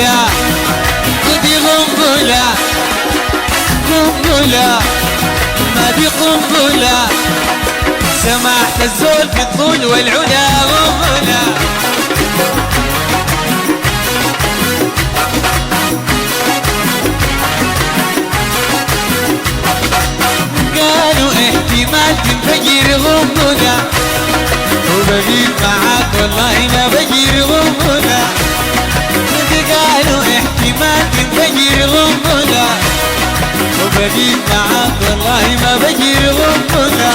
قنبلة ودي قنبلة قنبلة ما دي قنبلة سمحت الزول في الطول والعلا. قنبلة قالوا احتمال تنفجر غمنا وبقيت معاك والله ما بجير غمنا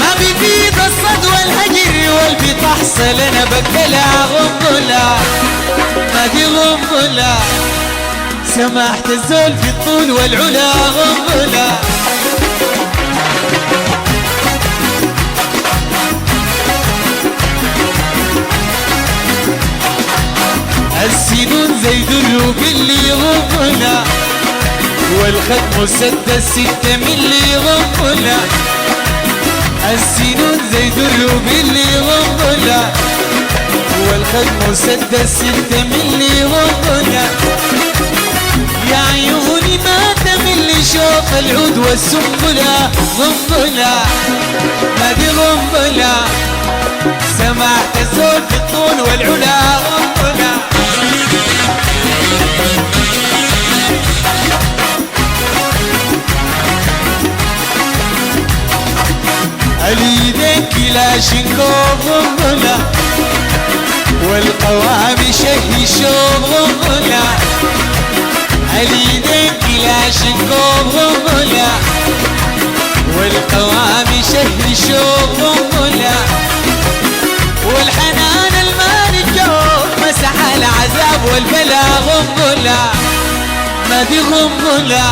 ما بيفيد الصد والهجر والبي تحصل أنا بكلها غمنا ما دي غمنا سمحت الزول في الطول والعلا غمنا السنون زي دروب اللي غمنا والخد مسدس ستة ملي غمنا السنون زي دروب اللي غمنا والخد مسدس ستة ملي غمنا يا عيوني ما تمل شوف العود والسنبلة غنبلة ما دي غنبلة سمعت في الطول والعلا. اليدين كلاشنكوف غنبلة والقوام شهي شوف غنبلة اليدين كلاشنكوف غنبلة والقوام شهي شوف غنبلة والحنان المال الجوف مسح العذاب والبلا غنبلة ما دي غنبلة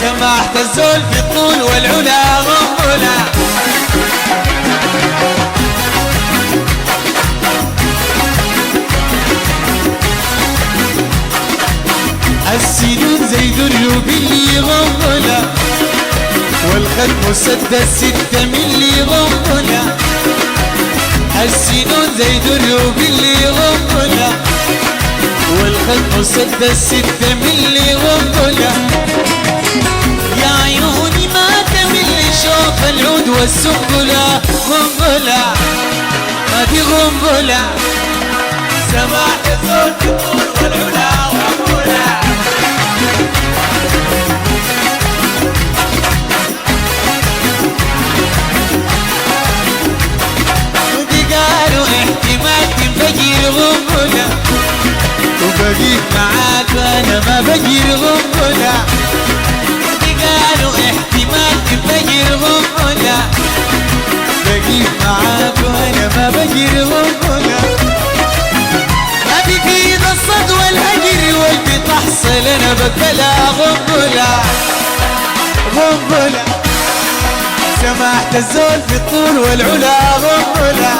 سمحت الزول في الطول والعلا غنبلة. السنون زي دروب اللي غنبلة. والخد مسدس ستة ملي غنبلة. السنون زي دروب اللي غنبلة. والخد مسدس ستة ملي غنبلة. والسنبلة غنبلة. ما دي غنبلة. سمعت صوت الطول والعلا ودي قالوا احتمال تنفجر وبقيت معاك وأنا ما بجير غنبلة. بجير غنبلة ما بيفيد الصد والهجر والبي تحصل أنا بكلا غنبلة. غنبلة. سمحت الزول في الطول والعلا غنبلة.